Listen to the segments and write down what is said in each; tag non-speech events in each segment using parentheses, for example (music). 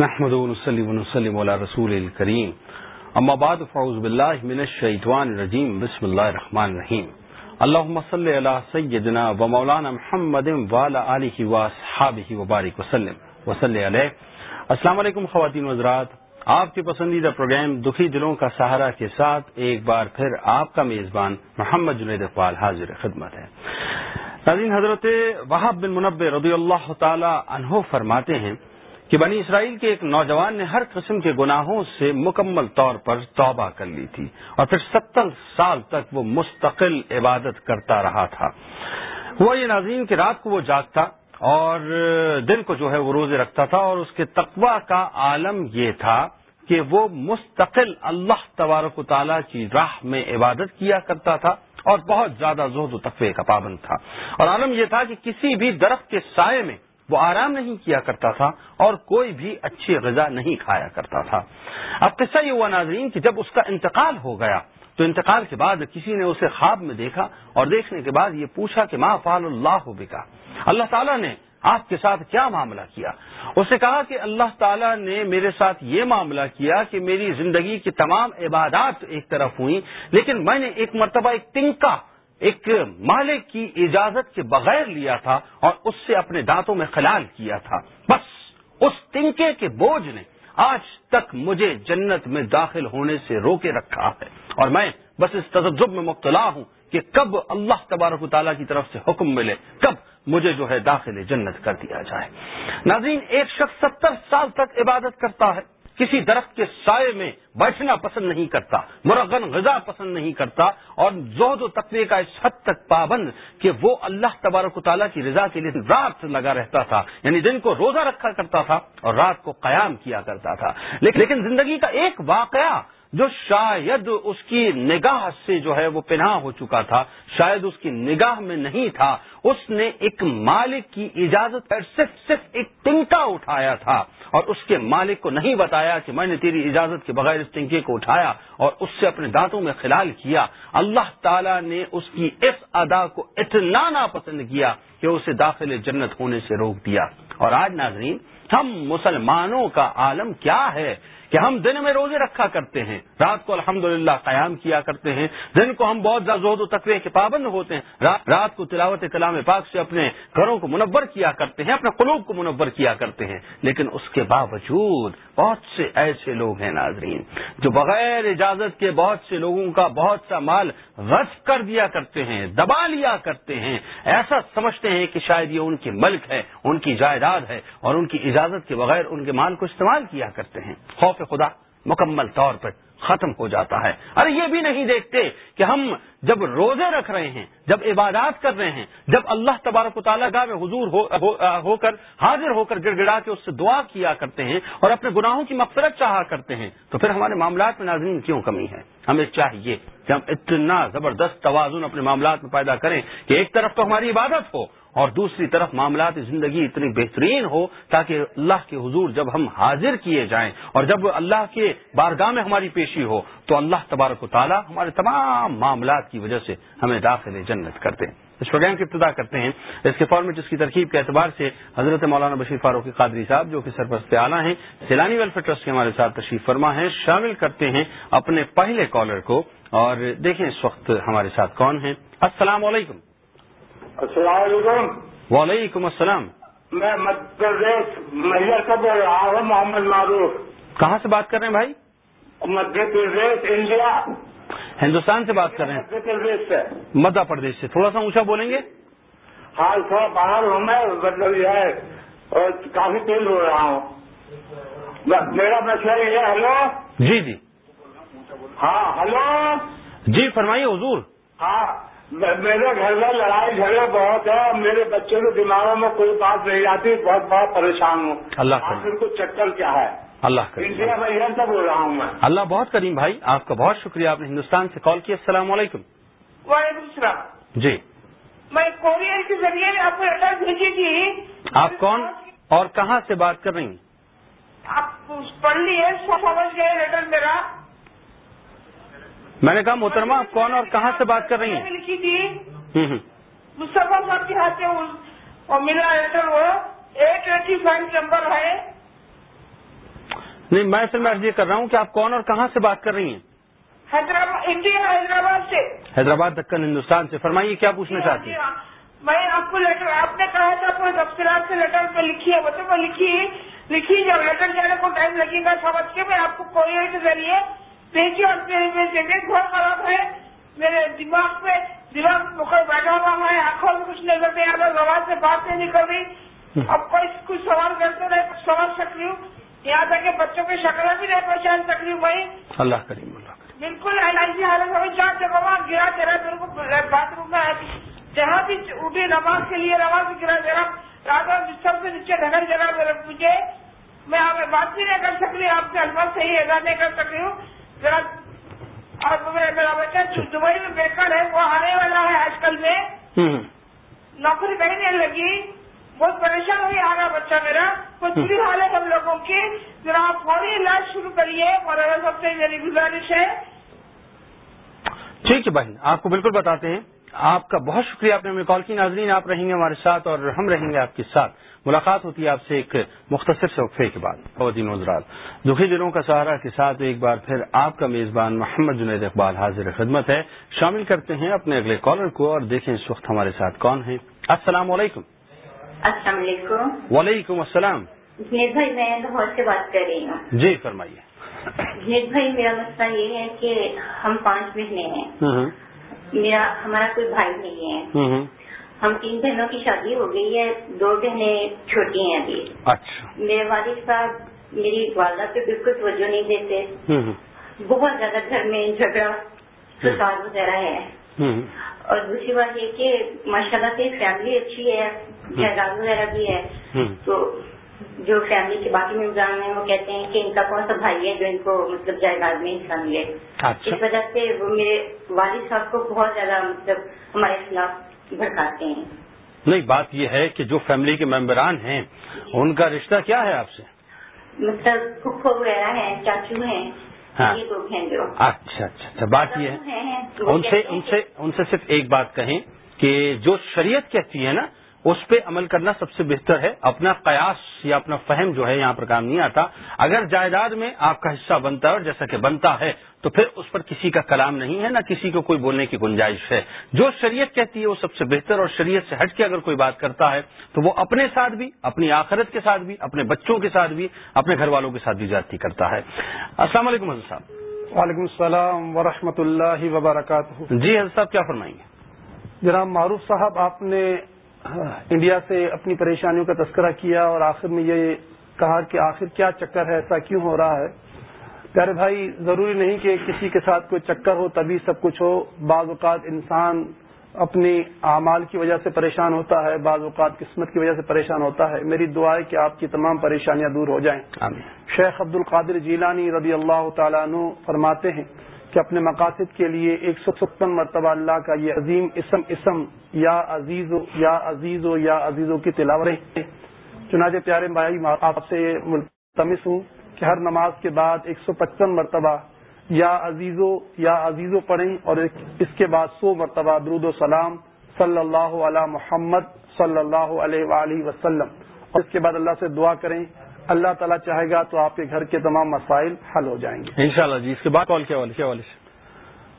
نحمد ونسلم ونسلم على رسول الكريم اما بعد، فاعوذ بالله من الشيطان الرجيم بسم الله الرحمن الرحيم اللهم صل على سيدنا ومولانا محمد وعلى اله واصحابه وبارك وسلم وصلی علیہ. السلام علیکم خواتین وزرات آپ کے پسندیدہ پروگرام دکھی دلوں کا سہارا کے ساتھ ایک بار پھر آپ کا میزبان محمد جنید اقبال حاضر خدمت ہے۔ ناظرین، حضرت وحب بن منبع رضی اللہ تعالی عنہ فرماتے ہیں کہ بنی اسرائیل کے ایک نوجوان نے ہر قسم کے گناہوں سے مکمل طور پر توبہ کر لی تھی اور پھر ستر سال تک وہ مستقل عبادت کرتا رہا تھا۔ وہ یہ ناظرین کہ رات کو وہ جاگتا اور دن کو جو ہے وہ روزے رکھتا تھا اور اس کے تقوا کا عالم یہ تھا کہ وہ مستقل اللہ تبارک و تعالیٰ کی راہ میں عبادت کیا کرتا تھا اور بہت زیادہ زہد و تقوی کا پابند تھا۔ اور عالم یہ تھا کہ کسی بھی درخت کے سائے میں وہ آرام نہیں کیا کرتا تھا اور کوئی بھی اچھی غذا نہیں کھایا کرتا تھا۔ اب قصہ یہ ہوا ناظرین کہ جب اس کا انتقال ہو گیا، تو انتقال کے بعد کسی نے اسے خواب میں دیکھا اور دیکھنے کے بعد یہ پوچھا کہ ماں فال اللہ ہو بکا اللہ تعالیٰ نے آپ کے ساتھ کیا معاملہ کیا؟ اسے کہا کہ اللہ تعالیٰ نے میرے ساتھ یہ معاملہ کیا کہ میری زندگی کی تمام عبادات ایک طرف ہوئی لیکن میں نے ایک مرتبہ ایک تنکا ایک مالک کی اجازت کے بغیر لیا تھا اور اس سے اپنے دانتوں میں خلال کیا تھا۔ بس اس تنکے کے بوجھ نے آج تک مجھے جنت میں داخل ہونے سے روکے رکھا ہے۔ اور میں بس اس تجزب میں مبتلا ہوں کہ کب اللہ تبارک و تعالیٰ کی طرف سے حکم ملے، کب مجھے جو ہے داخل جنت کر دیا جائے۔ ناظرین، ایک شخص ستر سال تک عبادت کرتا ہے۔ کسی درخت کے سائے میں بیٹھنا پسند نہیں کرتا، مرغن غذا پسند نہیں کرتا اور زہد و تقوی کا اس حد تک پابند کہ وہ اللہ تبارک و تعالیٰ کی رضا کے لیے رات لگا رہتا تھا یعنی دن کو روزہ رکھا کرتا تھا اور رات کو قیام کیا کرتا تھا۔ لیکن زندگی کا ایک واقعہ جو شاید اس کی نگاہ سے جو ہے وہ پناہ ہو چکا تھا، شاید اس کی نگاہ میں نہیں تھا، اس نے ایک مالک کی اجازت پر صرف صرف ایک ٹنکا اٹھایا تھا۔ اور اس کے مالک کو نہیں بتایا کہ میں نے تیری اجازت کے بغیر اس ٹنکے کو اٹھایا اور اس سے اپنے دانتوں میں خلال کیا۔ اللہ تعالیٰ نے اس کی اس ادا کو اتنا ناپسند کیا کہ اسے داخل جنت ہونے سے روک دیا۔ اور آج ناظرین ہم مسلمانوں کا عالم کیا ہے کہ ہم دن میں روزے رکھا کرتے ہیں؟ رات کو الحمدللہ قیام کیا کرتے ہیں؟ دن کو ہم بہت زیادہ زہد و تقوی کے پابند ہوتے ہیں۔ رات کو تلاوت کلام پاک سے اپنے گھروں کو منور کیا کرتے ہیں، اپنے قلوب کو منور کیا کرتے ہیں۔ لیکن اس کے باوجود بہت سے ایسے لوگ ہیں ناظرین، جو بغیر اجازت کے بہت سے لوگوں کا بہت سا مال غصب کر دیا کرتے ہیں، دبا لیا کرتے ہیں۔ ایسا سمجھتے ہیں کہ شاید یہ ان کی ملک ہے، ان کی جائیداد ہے اور ان کی اجازت اجازت کے بغیر ان کے مال کو استعمال کیا کرتے ہیں۔ خوف خدا مکمل طور پر ختم ہو جاتا ہے۔ ارے یہ بھی نہیں دیکھتے کہ ہم جب روزے رکھ رہے ہیں جب عبادات کر رہے ہیں جب اللہ تبارک و تعالیٰ گاہ میں حضور ہو ہو, ہو کر حاضر ہو کر گڑ گڑا کے اس سے دعا کیا کرتے ہیں اور اپنے گناہوں کی مغفرت چاہا کرتے ہیں تو پھر ہمارے معاملات میں ناظرین کیوں کمی ہے؟ ہمیں چاہیے کہ ہم اتنا زبردست توازن اپنے معاملات میں پیدا کریں کہ ایک طرف تو ہماری عبادت ہو اور دوسری طرف معاملات زندگی اتنی بہترین ہو تاکہ اللہ کے حضور جب ہم حاضر کیے جائیں اور جب اللہ کے بارگاہ میں ہماری پیشی ہو تو اللہ تبارک و تعالیٰ ہمارے تمام معاملات کی وجہ سے ہمیں داخل جنت کرتے ہیں اس پروگرام کی ابتدا کرتے ہیں۔ اس کے فارمیٹ اس کی ترکیب کے اعتبار سے حضرت مولانا بشیر فاروق قادری صاحب جو کہ سرپرست اعلیٰ ہیں، سیلانی ویلفیئر ٹرسٹ کے ہمارے ساتھ تشریف فرما ہیں، شامل کرتے ہیں اپنے پہلے کالر کو۔ اور دیکھیں اس وقت ہمارے ساتھ کون ہیں۔ السلام علیکم۔ السلام علیکم۔ وعلیکم السلام۔ میں مدھیہ پردیش مہیا سے بول رہا ہوں محمد معروف۔ کہاں سے بات کر رہے ہیں بھائی؟ مدھیہ پردیش انڈیا۔ ہندوستان سے بات کر رہے ہیں۔ مدھیہ پردیش سے۔ مدھیہ پردیش سے۔ تھوڑا سا اونچا بولیں گے؟ حال تھوڑا باہر ہوں میں مطلب یہ ہے اور کافی تیز ہو رہا ہوں۔ میرا مسئلہ یہ ہے ہلو؟ جی جی۔ ہاں ہلو؟ جی فرمائیے حضور۔ ہاں۔ میرے گھر میں لڑائی جھگڑے بہت ہے اور میرے بچوں کے دماغوں میں کوئی بات نہیں آتی بہت بہت پریشان ہوں۔ اللہ آخر کو چکر کیا ہے؟ اللہ کریم انڈیا سے بول رہا ہوں میں۔ اللہ بہت کریم بھائی آپ کا بہت شکریہ آپ نے ہندوستان سے کال کیا السلام علیکم۔ وعلیکم السلام۔ جی۔ میں کوریئر کے ذریعے آپ کو لیٹر بھیجی تھی۔ آپ کون اور کہاں سے بات کر رہی ہیں؟ آپ پڑھ لیے سمجھ گئے لیٹر میرا۔ میں نے کہا محترمہ آپ کون اور کہاں سے بات کر رہی میں ہیں? لکھی تھی ہوں مصطفیٰ صاحب کے ہاتھ سے اور میرا لیٹر وہ ایٹ ایٹی فائیو نمبر ہے۔ نہیں میں پھر میں عرض یہ کر رہا ہوں کہ آپ کون اور کہاں سے بات کر رہی ہیں؟ حیدرآباد انڈیا حیدرآباد سے۔ حیدرآباد دکن ہندوستان سے۔ فرمائیے کیا پوچھنا چاہتی جی ہیں۔ میں آپ کو لیٹر آپ نے کہا تھا اپنے تفصیلات سے لیٹر پہ لکھی ہے بچوں کو لکھی لکھی جب لیٹر جانے کو ٹائم لگے گا سمجھ کے میں آپ کو کوریئر کے ذریعے بھیجی اور میری جگہ بہت خراب ہے۔ میرے دماغ پہ دماغ مکر بیٹھا ہوا ہے۔ آنکھوں میں کچھ نظر نہیں آ رہا زبان سے بات نہیں نکل رہی۔ اب کوئی کچھ سوال کرتے رہے کچھ سمجھ سکتی ہوں یہاں تک کہ بچوں کی شکلیں بھی نہیں پہچان سکتی ہوں بھائی۔ اللہ کریم اللہ کریم۔ بالکل ایسی حالت میں چار جگہ وہاں گرا دے رہا میرے کو باتھ روم میں جہاں بھی اٹھی نماز کے لیے نماز گرا دے رہا رات بستر سے نیچے رہا میرے مجھے میں بات بھی نہیں کر سکتی آپ سے الفاظ صحیح ادا نہیں کر سکتی ہوں۔ میرا بچہ جو دبئی میں بیکر ہے وہ آنے والا ہے آج کل میں۔ نوکری نہیں لگی۔ بہت پریشان ہوئی آ رہا بچہ میرا۔ کچھ بری حال ہے ہم لوگوں کی؟ ذرا آپ فوری علاج شروع کریے مولانا سب سے میری گزارش ہے۔ ٹھیک ہے بہن آپ کو بالکل بتاتے ہیں۔ آپ کا بہت شکریہ آپ نے ہمیں کال کی۔ ناظرین آپ رہیں گے ہمارے ساتھ اور ہم رہیں گے آپ کے ساتھ۔ ملاقات ہوتی ہے آپ سے ایک مختصر سے وقفے کے بعد۔ خواتین وزرات دکھی دنوں کا سہارا کے ساتھ ایک بار پھر آپ کا میزبان محمد جنید اقبال حاضر خدمت ہے۔ شامل کرتے ہیں اپنے اگلے کالر کو اور دیکھیں اس وقت ہمارے ساتھ کون ہیں۔ السلام علیکم۔ السلام علیکم۔ وعلیکم السلام۔ جنید بھائی میں لاہور سے بات کر رہی ہوں۔ جی فرمائیے۔ جنید بھائی میرا مسئلہ یہ ہے کہ ہم پانچ بہنیں ہیں۔ ہوں میرا ہمارا کوئی بھائی نہیں ہے۔ ہم تین بہنوں کی شادی ہو گئی ہے دو بہنیں چھوٹی ہیں ابھی۔ اچھا۔ میرے والد صاحب میری والدہ پہ بالکل توجہ نہیں دیتے۔ بہت زیادہ گھر میں جھگڑا سسال وغیرہ ہے۔ اور دوسری بات یہ کہ ماشاء اللہ سے فیملی اچھی ہے جائیداد وغیرہ بھی ہے۔ تو جو فیملی کے باقی ممبران ہیں وہ کہتے ہیں کہ ان کا کون سا بھائی ہے جو ان کو مطلب جائیداد میں حصہ ملے اچھا۔ اس وجہ سے وہ میرے والد صاحب کو بہت زیادہ مطلب ہمارے خلاف بھڑکاتے ہیں۔ نہیں بات یہ ہے کہ جو فیملی کے ممبران ہیں ان کا رشتہ کیا ہے آپ سے؟ مطلب پھپھو وغیرہ ہیں چاچو ہیں ہاں۔ یہ لوگ ہیں جو۔ اچھا اچھا اچھا۔ بات یہ ہے۔ ان سے ان سے صرف ایک بات کہیں کہ جو شریعت کہتی ہے نا اس پہ عمل کرنا سب سے بہتر ہے۔ اپنا قیاس یا اپنا فہم جو ہے یہاں پر کام نہیں آتا۔ اگر جائیداد میں آپ کا حصہ بنتا ہے اور جیسا کہ بنتا ہے تو پھر اس پر کسی کا کلام نہیں ہے نہ کسی کو کوئی بولنے کی گنجائش ہے۔ جو شریعت کہتی ہے وہ سب سے بہتر اور شریعت سے ہٹ کے اگر کوئی بات کرتا ہے تو وہ اپنے ساتھ بھی اپنی آخرت کے ساتھ بھی اپنے بچوں کے ساتھ بھی اپنے گھر والوں کے ساتھ بھی زیادتی کرتا ہے۔ السلام علیکم حضرت صاحب۔ وعلیکم السلام ورحمۃ اللہ وبرکاتہ۔ جی حضرت صاحب کیا فرمائیں گے؟ جناب معروف صاحب آپ نے انڈیا سے اپنی پریشانیوں کا تذکرہ کیا اور آخر میں یہ کہا کہ آخر کیا چکر ہے ایسا کیوں ہو رہا ہے؟ پیارے بھائی ضروری نہیں کہ کسی کے ساتھ کوئی چکر ہو تبھی سب کچھ ہو۔ بعض اوقات انسان اپنی اعمال کی وجہ سے پریشان ہوتا ہے بعض اوقات قسمت کی وجہ سے پریشان ہوتا ہے۔ میری دعا ہے کہ آپ کی تمام پریشانیاں دور ہو جائیں۔ آمین۔ شیخ عبد القادر جیلانی رضی اللہ تعالیٰ عنہ فرماتے ہیں کہ اپنے مقاصد کے لیے ایک سو ستر مرتبہ اللہ کا یہ عظیم اسم اسم یا عزیز و یا عزیز و یا عزیزوں کی تلاوت چنانچہ پیارے بھائی آپ سے ملتمس ہوں کہ ہر نماز کے بعد ایک سو پچپن مرتبہ یا عزیزو یا عزیزو پڑھیں اور اس کے بعد سو مرتبہ درود و سلام صلی اللہ علی محمد صلی اللہ علیہ وآلہ وسلم۔ اور اس کے بعد اللہ سے دعا کریں اللہ تعالیٰ چاہے گا تو آپ کے گھر کے تمام مسائل حل ہو جائیں گے۔ انشاءاللہ جی اس کے بعد کال کیا والے کیا والے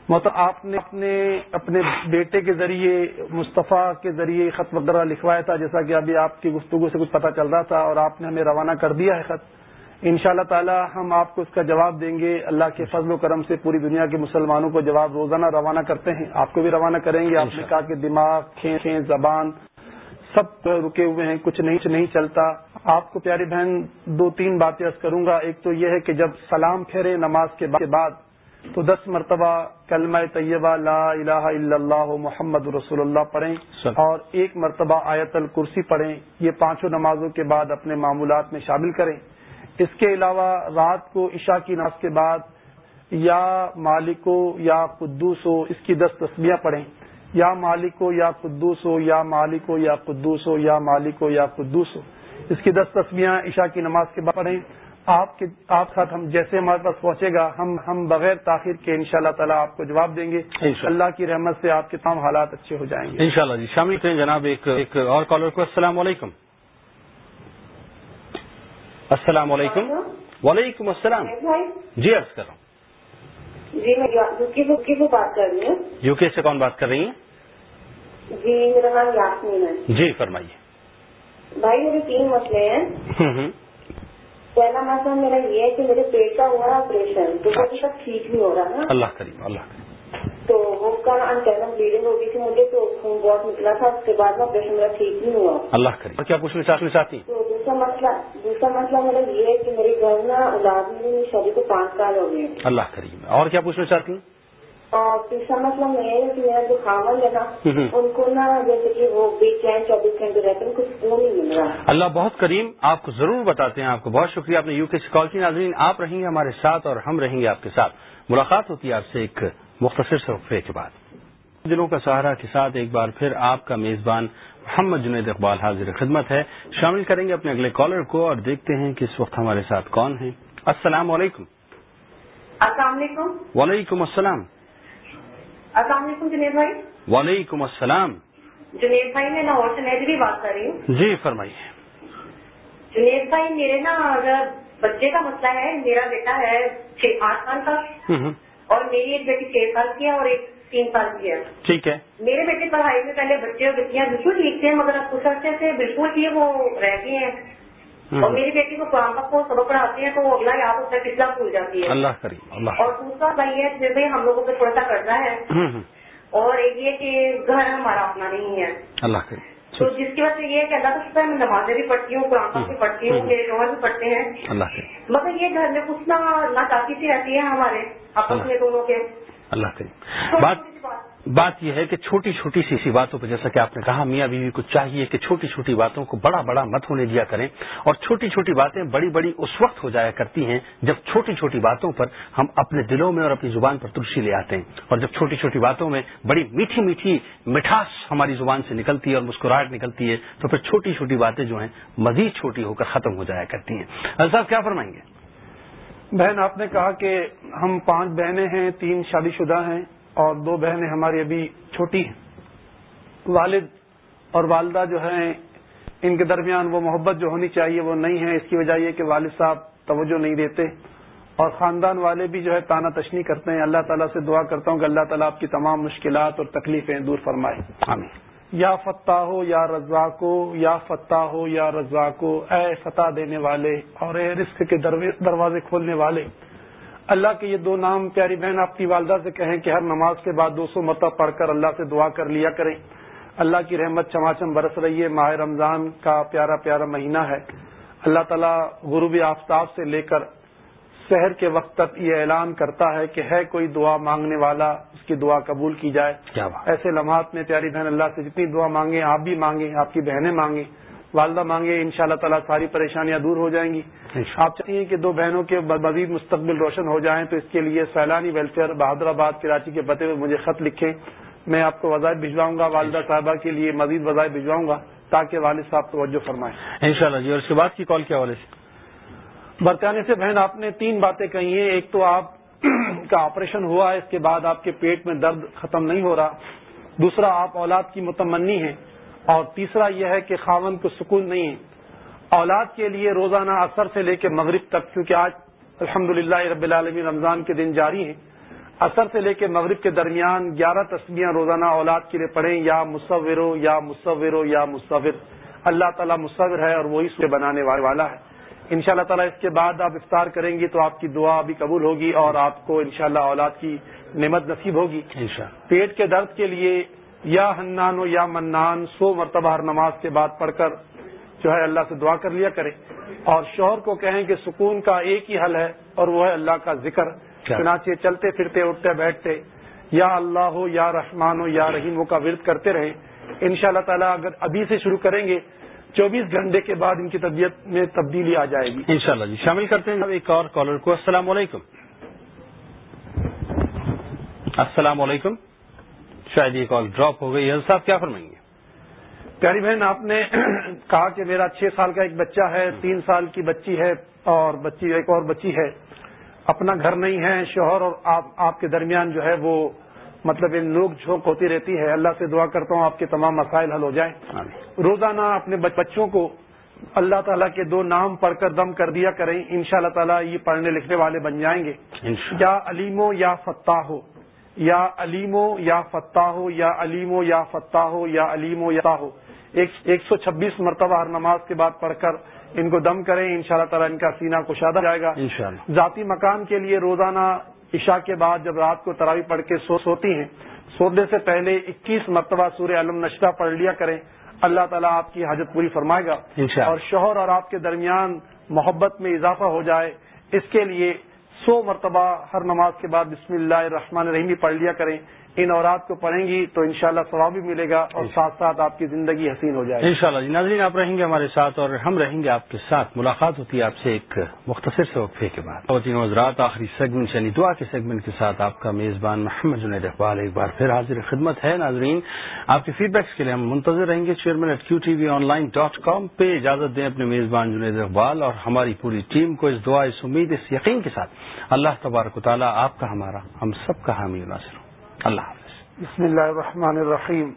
مطلب آپ نے اپنے اپنے بیٹے کے ذریعے مصطفیٰ کے ذریعے خط وغیرہ لکھوایا تھا جیسا کہ ابھی آپ کی گفتگو سے کچھ پتہ چل رہا تھا اور آپ نے ہمیں روانہ کر دیا ہے خط۔ ان شاء اللہ تعالی ہم آپ کو اس کا جواب دیں گے۔ اللہ کے فضل و کرم سے پوری دنیا کے مسلمانوں کو جواب روزانہ روانہ کرتے ہیں۔ آپ کو بھی روانہ کریں گے۔ آپ نے کہا کہ دماغ کھینچیں زبان سب رکے ہوئے ہیں کچھ نہیں نہیں چلتا۔ آپ کو پیاری بہن دو تین باتیں عرض کروں گا۔ ایک تو یہ ہے کہ جب سلام پھیرے نماز کے بعد تو دس مرتبہ کلمہ طیبہ لا الہ الا اللہ محمد رسول اللہ پڑھیں۔ اور ایک مرتبہ آیت الکرسی پڑھیں۔ یہ پانچوں نمازوں کے بعد اپنے معمولات میں شامل کریں۔ اس کے علاوہ رات کو عشاء کی نماز کے بعد یا مالکو یا قدوس ہو اس کی دس تسمیاں پڑھیں۔ یا مالکو یا قدوس ہو یا مالکو یا قدوس ہو یا مالکو یا قدوس ہو۔ اس کی دس تسمیاں عشاء کی نماز کے بعد پڑھیں۔ آپ کے آپ ساتھ ہم جیسے ہمارے پاس پہنچے گا ہم ہم بغیر تاخیر کے ان شاء اللہ تعالیٰ آپ کو جواب دیں گے۔ اللہ کی رحمت سے آپ کے تمام حالات اچھے ہو جائیں گے۔ انشاءاللہ جی۔ شامل کریں جناب ایک ایک اور کالر کو السلام علیکم۔ السلام علیکم۔ وعلیکم السلام۔ جی عرض کر رہا ہوں۔ جی میں یوکی سے سے بات کر رہی ہوں۔ یو کے سے کون بات کر رہی ہیں؟ جی میرا نام یاسمین ہے۔ جی فرمائیے۔ بھائی میرے تین مسئلے ہیں۔ پہلا مسئلہ میرا یہ ہے کہ میرے پیٹ کا ہوا آپریشن تو ٹھیک نہیں ہو رہا اللہ کریم اللہ کریم۔ تو وہ کا انٹرنل بلیڈنگ ہو گئی تھی مجھے تو خون بہت نکلا تھا اس کے بعد میں آپریشن میرا ٹھیک نہیں ہوا۔ اللہ اور کیا پوچھنا چاہتی تو دوسرا مسئلہ دوسرا مسئلہ میرا یہ ہے کہ میرے گھر نا اولاد میں میری شادی کو پانچ سال ہو گئے۔ اللہ کریم۔ اور کیا پوچھنا چاہتی ہیں اور تیسرا مسئلہ میرا ہے کہ میرا جو خاون ہے نا ہوں۔ ان کو نا جیسے کہ وہ بے چین چوبیس گھنٹے رہتے ہیں ان کو سکون نہیں مل رہا۔ اللہ بہت کریم آپ کو ضرور بتاتے ہیں آپ کو بہت شکریہ۔ آپ نے یو کے سے کال کی ناظرین آپ رہیں گے ہمارے ساتھ اور ہم رہیں گے آپ کے ساتھ۔ ملاقات ہوتی ہے آپ سے ایک مختصر سے وقفے کے بعد۔ دلوں کا سہارا کے ساتھ ایک بار پھر آپ کا میزبان محمد جنید اقبال حاضر خدمت ہے۔ شامل کریں گے اپنے اگلے کالر کو اور دیکھتے ہیں کہ اس وقت ہمارے ساتھ کون ہیں۔ السلام علیکم۔ السلام علیکم۔ وعلیکم السلام۔ السلام علیکم جنید بھائی۔ وعلیکم السلام۔ جنید بھائی میں لاہور سے بھی بات کر رہی ہوں۔ جی فرمائیے۔ جنید بھائی میرے نا بچے کا مسئلہ ہے میرا بیٹا ہے چھ آٹھ سال کا۔ اور میری ایک بیٹی چھ سال کی ہے اور ایک تین سال کی ہے۔ ٹھیک ہے۔ میرے بیٹے پڑھائی میں پہلے بچے اور بچیاں بالکل ٹھیک تھے مگر اب کچھ عرصے سے بالکل ہی وہ رہ گئے ہیں۔ اور میری بیٹی کو قرآن پاک کو سبق پڑھاتے ہیں تو وہ اگلا یاد ہوتا ہے پچھلا بھول جاتی ہے۔ اللہ کریم اللہ۔ اور دوسرا بھائی ہے میں ہم لوگوں پہ تھوڑا سا قرضہ ہے۔ اور ایک یہ کہ گھر ہمارا اپنا نہیں ہے۔ اللہ کریم۔ تو جس کی وجہ سے یہ ہے کہ اللہ کا شکر میں نمازیں بھی پڑھتی ہوں قرآن پاک بھی پڑھتی ہوں میرے شوہر بھی پڑھتے ہیں۔ مگر یہ گھر میں کچھ نہ ناچاکی سی رہتی ہے ہمارے آپس میں دونوں کے۔ اللہ بات بات یہ ہے کہ چھوٹی چھوٹی سی سی باتوں پہ جیسا کہ آپ نے کہا، میاں بیوی کو چاہیے کہ چھوٹی چھوٹی باتوں کو بڑا بڑا مت ہونے دیا کریں اور چھوٹی چھوٹی باتیں بڑی بڑی اس وقت ہو جایا کرتی ہیں جب چھوٹی چھوٹی باتوں پر ہم اپنے دلوں میں اور اپنی زبان پر تلسی لے آتے ہیں اور جب چھوٹی چھوٹی باتوں میں بڑی میٹھی میٹھی مٹھاس ہماری زبان سے نکلتی ہے اور مسکراہٹ نکلتی ہے، تو پھر چھوٹی چھوٹی باتیں جو ہیں مزید چھوٹی ہو کر ختم ہو جایا کرتی ہیں۔ صاحب، کیا فرمائیں گے؟ بہن، آپ نے کہا کہ ہم پانچ بہنیں ہیں، تین شادی شدہ ہیں۔ اور دو بہنیں ہماری ابھی چھوٹی ہیں۔ والد اور والدہ جو ہیں، ان کے درمیان وہ محبت جو ہونی چاہیے وہ نہیں ہے۔ اس کی وجہ یہ کہ والد صاحب توجہ نہیں دیتے اور خاندان والے بھی جو ہے تانا تشنی کرتے ہیں۔ اللہ تعالیٰ سے دعا کرتا ہوں کہ اللہ تعالیٰ آپ کی تمام مشکلات اور تکلیفیں دور فرمائے۔ آمین۔ یا فتح ہو، یا رضا کو یا فتح ہو، یا رضا کو اے فتح دینے والے اور اے رزق کے دروازے کھولنے والے اللہ کے یہ دو نام پیاری بہن آپ کی والدہ سے کہیں کہ ہر نماز کے بعد دو سو مرتبہ پڑھ کر اللہ سے دعا کر لیا کریں۔ اللہ کی رحمت چماچم برس رہی ہے۔ ماہ رمضان کا پیارا پیارا مہینہ ہے۔ اللہ تعالیٰ غروب آفتاب سے لے کر شہر کے وقت تک یہ اعلان کرتا ہے کہ ہے کوئی دعا مانگنے والا اس کی دعا قبول کی جائے۔ ایسے لمحات میں پیاری بہن اللہ سے جتنی دعا مانگیں آپ بھی مانگیں آپ کی بہنیں مانگیں۔ والدہ مانگے ان شاء اللہ تعالیٰ ساری پریشانیاں دور ہو جائیں گی۔ آپ چاہتی ہیں کہ دو بہنوں کے مزید مستقبل روشن ہو جائیں تو اس کے لیے سیلانی ویلفیئر بہادر آباد کراچی کے پتے میں مجھے خط لکھیں۔ میں آپ کو وظائف بھجواؤں گا والدہ صاحبہ کے لیے مزید وظائف بھجواؤں گا تاکہ والد صاحب توجہ فرمائیں۔ انشاءاللہ جی اور اس کے بعد کی کال کیا والے سے برطانیہ سے بہن آپ نے تین باتیں کہی ہیں۔ ایک تو آپ کا آپریشن ہوا ہے اس کے بعد آپ کے پیٹ میں درد ختم نہیں ہو رہا۔ دوسرا آپ اولاد کی متمنی ہیں۔ اور تیسرا یہ ہے کہ خاون کو سکون نہیں ہے۔ اولاد کے لیے روزانہ اثر سے لے کے مغرب تک کیونکہ آج الحمد رب العالمین رمضان کے دن جاری ہیں۔ اثر سے لے کے مغرب کے درمیان گیارہ تصویریں روزانہ اولاد کے لیے پڑھیں یا مصور یا مصور یا مصور۔ اللہ تعالیٰ مصور ہے اور وہی سورے بنانے والا ہے۔ ان شاء اللہ تعالیٰ اس کے بعد آپ افطار کریں گی تو آپ کی دعا بھی قبول ہوگی اور آپ کو انشاءاللہ اولاد کی نعمت نصیب ہوگی۔ پیٹ کے درد کے لیے یا ہنان و یا منان سو مرتبہ ہر نماز کے بعد پڑھ کر جو ہے اللہ سے دعا کر لیا کرے اور شوہر کو کہیں کہ سکون کا ایک ہی حل ہے اور وہ ہے اللہ کا ذکر۔ چنانچہ چلتے پھرتے اٹھتے بیٹھتے یا اللہ ہو یا رحمان ہو یا رحیم کا ورد کرتے رہیں۔ ان شاء اللہ تعالیٰ اگر ابھی سے شروع کریں گے چوبیس گھنٹے کے بعد ان کی طبیعت میں تبدیلی آ جائے گی۔ انشاءاللہ جی شامل کرتے ہیں۔ ایک اور کالر کو السلام علیکم۔ السلام علیکم۔ شاید یہ کال ڈراپ ہو گئی صاحب کیا فرمائیں گے؟ پیاری بہن آپ نے (clears throat) کہا کہ میرا چھ سال کا ایک بچہ ہے تین سال کی بچی ہے اور بچی ایک اور بچی ہے۔ اپنا گھر نہیں ہے شوہر اور آپ آپ کے درمیان جو ہے وہ مطلب لوگ جھونک ہوتی رہتی ہے۔ اللہ سے دعا کرتا ہوں آپ کے تمام مسائل حل ہو جائیں۔ روزانہ اپنے بچوں کو اللہ تعالیٰ کے دو نام پڑھ کر دم کر دیا کریں۔ ان شاء اللہ تعالیٰ یہ پڑھنے لکھنے والے بن جائیں گے۔ یا علیمو یا فتح ہو یا علیمو یا فتح ہو یا علیمو یا فتح ہو یا علیمو یا ہو ایک سو چھبیس مرتبہ ہر نماز کے بعد پڑھ کر ان کو دم کریں ان شاء اللہ تعالیٰ ان کا سینہ کشادہ جائے گا۔ انشاءاللہ۔ ذاتی مکان کے لیے روزانہ عشاء کے بعد جب رات کو تراوی پڑھ کے سو سوتی ہیں سونے سے پہلے اکیس مرتبہ سورہ علم نشرہ پڑھ لیا کریں۔ اللہ تعالیٰ آپ کی حاجت پوری فرمائے گا۔ اور شوہر اور آپ کے درمیان محبت میں اضافہ ہو جائے۔ اس کے لیے سو مرتبہ ہر نماز کے بعد بسم اللہ الرحمن الرحیم بھی پڑھ لیا کریں۔ ان اورات کو پڑھیں گی تو انشاءاللہ ثواب بھی ملے گا اور ساتھ ساتھ آپ کی زندگی حسین ہو جائے گی۔ انشاءاللہ جی. ناظرین آپ رہیں گے ہمارے ساتھ اور ہم رہیں گے آپ کے ساتھ۔ ملاقات ہوتی ہے آپ سے ایک مختصر سے وقفے کے بعد۔ خواتین حضرات آخری سیگمنٹ یعنی دعا کے سیگمنٹ کے ساتھ آپ کا میزبان محمد جنید اقبال ایک بار پھر حاضر خدمت ہے۔ ناظرین آپ کے فیڈ بیکس کے لیے ہم منتظر رہیں گے۔ Chairman at Q T V online dot com پہ اجازت دیں اپنے میزبان جنید اقبال اور ہماری پوری ٹیم کو اس دعا اس امید اس یقین کے ساتھ اللہ تبارک و تعالیٰ آپ کا ہمارا ہم سب کا حامی ناصر اللہ حافظ۔ بسم الله الرحمن الرحيم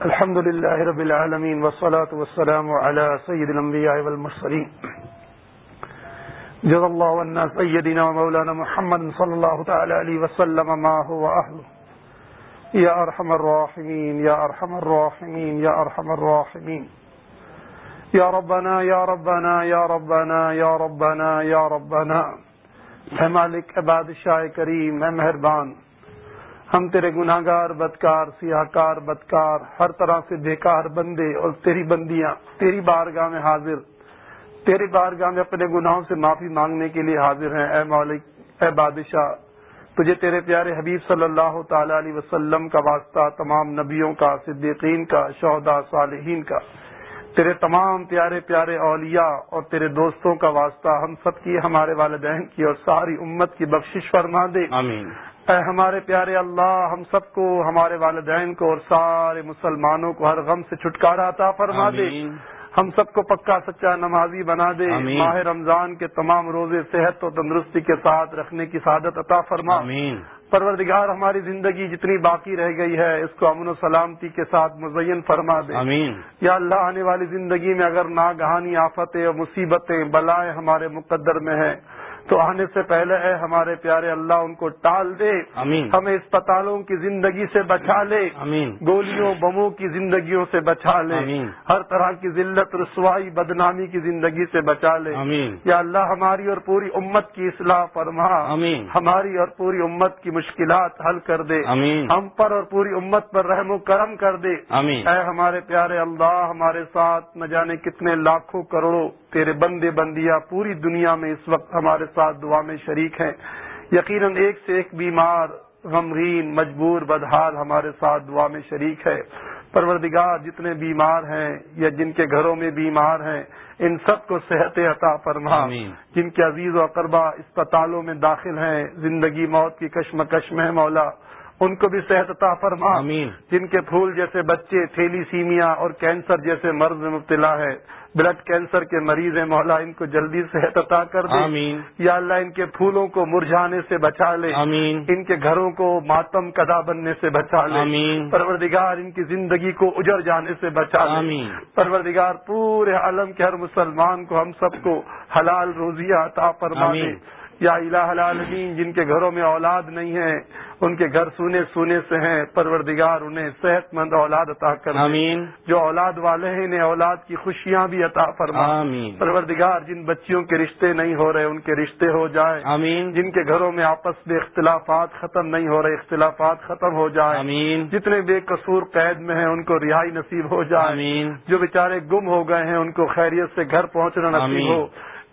الحمد لله رب العالمين والصلاة والسلام على سيد الأنبياء والمرسلين جزا الله عنا سيدنا ومولانا محمد صلى الله تعالى عليه وسلم ما هو أهله يا أرحم الراحمين يا أرحم الراحمين يا أرحم الراحمين يا ربنا يا ربنا يا ربنا يا ربنا يا ربنا۔ اے مالک عباد شاہ کریم، اے مہربان۔ ہم تیرے گناہ گار بدکار سیاہ کار بدکار، ہر طرح سے بیکار بندے اور تیری بندیاں، تیری بارگاہ میں حاضر۔ تیری بارگاہ میں اپنے گناہوں سے معافی مانگنے کے لیے حاضر ہیں۔ اے مولک اے بادشاہ، تجھے تیرے پیارے حبیب صلی اللہ تعالی علیہ وسلم کا واسطہ، تمام نبیوں کا، صدیقین کا شہدا صالحین کا، تیرے تمام پیارے پیارے اولیاء اور تیرے دوستوں کا واسطہ ہم سب کی، ہمارے والدین کی اور ساری امت کی بخشش فرما دے۔ آمین۔ اے ہمارے پیارے اللہ ہم سب کو ہمارے والدین کو اور سارے مسلمانوں کو ہر غم سے چھٹکارا عطا فرما دے۔ ہم سب کو پکا سچا نمازی بنا دے۔ ماہ رمضان کے تمام روزے صحت اور تندرستی کے ساتھ رکھنے کی سعادت عطا فرما۔ آمین۔ پروردگار ہماری زندگی جتنی باقی رہ گئی ہے اس کو امن و سلامتی کے ساتھ مزین فرما دے۔ آمین۔ یا اللہ آنے والی زندگی میں اگر ناگہانی آفتیں اور مصیبتیں بلائیں ہمارے مقدر میں ہیں تو آنے سے پہلے اے ہمارے پیارے اللہ ان کو ٹال دے۔ آمین۔ ہمیں اسپتالوں کی زندگی سے بچا لے۔ آمین۔ گولیوں بموں کی زندگیوں سے بچا لے۔ آمین۔ ہر طرح کی ذلت رسوائی بدنامی کی زندگی سے بچا لے۔ آمین۔ یا اللہ ہماری اور پوری امت کی اصلاح فرما۔ آمین۔ ہماری اور پوری امت کی مشکلات حل کر دے۔ آمین۔ ہم پر اور پوری امت پر رحم و کرم کر دے۔ آمین۔ اے ہمارے پیارے اللہ ہمارے ساتھ نہ جانے کتنے لاکھوں کروڑوں تیرے بندے بندیا پوری دنیا میں اس وقت ہمارے ساتھ دعا میں شریک ہیں۔ یقیناً ایک سے ایک بیمار غمگین مجبور بدحال ہمارے ساتھ دعا میں شریک ہے۔ پروردگار جتنے بیمار ہیں یا جن کے گھروں میں بیمار ہیں ان سب کو صحت عطا فرما۔ جن کے عزیز و اقربا اسپتالوں میں داخل ہیں زندگی موت کی کشمکش میں مولا۔ ان کو بھی صحت عطا فرما۔ آمین۔ جن کے پھول جیسے بچے تھیلی سیمیا اور کینسر جیسے مرض میں مبتلا ہے بلڈ کینسر کے مریض ہیں مولا ان کو جلدی صحت عطا کر دے۔ آمین۔ یا اللہ ان کے پھولوں کو مرجھانے سے بچا لے۔ آمین۔ ان کے گھروں کو ماتم کدا بننے سے بچا لے۔ آمین۔ پروردگار ان کی زندگی کو اجڑ جانے سے بچا لے۔ آمین۔ پروردگار پورے عالم کے ہر مسلمان کو ہم سب کو حلال روزیہ عطا فرما دے۔ آمین۔ یا الہ العالمین جن کے گھروں میں اولاد نہیں ہے ان کے گھر سونے سونے سے ہیں پروردگار انہیں صحت مند اولاد عطا کر آمین۔ جو اولاد والے ہیں انہیں اولاد کی خوشیاں بھی عطا فرما آمین۔ پروردگار جن بچیوں کے رشتے نہیں ہو رہے ان کے رشتے ہو جائیں۔ آمین۔ جن کے گھروں میں آپس میں اختلافات ختم نہیں ہو رہے اختلافات ختم ہو جائیں۔ آمین۔ جتنے بے قصور قید میں ہیں ان کو رہائی نصیب ہو جائے۔ آمین۔ جو بیچارے گم ہو گئے ہیں ان کو خیریت سے گھر پہنچنا نصیب آمین۔ ہو۔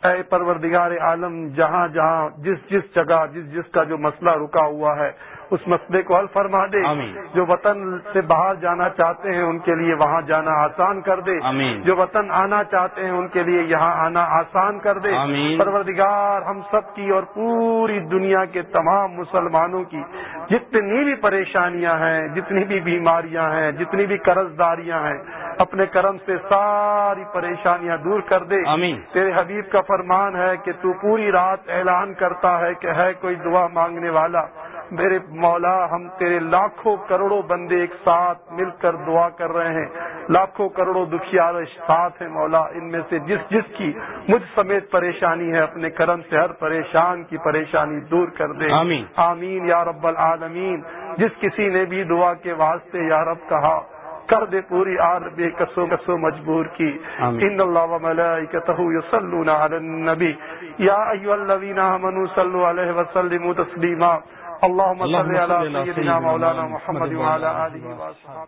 اے پروردگار عالم، جہاں جہاں، جس جس جگہ، جس جس کا جو مسئلہ رکا ہوا ہے اس مسئلے کو حل فرما دے۔ آمین۔ جو وطن سے باہر جانا چاہتے ہیں ان کے لیے وہاں جانا آسان کر دے۔ آمین۔ جو وطن آنا چاہتے ہیں ان کے لیے یہاں آنا آسان کر دے۔ آمین۔ پروردگار ہم سب کی اور پوری دنیا کے تمام مسلمانوں کی جتنی بھی پریشانیاں ہیں جتنی بھی بیماریاں ہیں جتنی بھی قرض داریاں ہیں اپنے کرم سے ساری پریشانیاں دور کر دے۔ آمین۔ تیرے حبیب کا فرمان ہے کہ تو پوری رات اعلان کرتا ہے کہ ہے کوئی دعا مانگنے والا۔ میرے مولا ہم تیرے لاکھوں کروڑوں بندے ایک ساتھ مل کر دعا کر رہے ہیں۔ لاکھوں کروڑوں دکھیار ساتھ ہیں مولا ان میں سے جس جس کی مجھ سمیت پریشانی ہے اپنے کرم سے ہر پریشان کی پریشانی دور کر دے۔ آمین۔ آمین یا رب العالمین۔ جس کسی نے بھی دعا کے واسطے یا رب کہا کر دے پوری آر بے کسو کسو مجبور کی۔ ان اللہ و ملائکتہ یصلون علی النبی۔ یا ایھا الذین آمنوا صلوا علیہ وسلموا تسلیما۔ اللهم صل سیدنا سیدنا مولانا محمد وعلى آلہ وصحبہ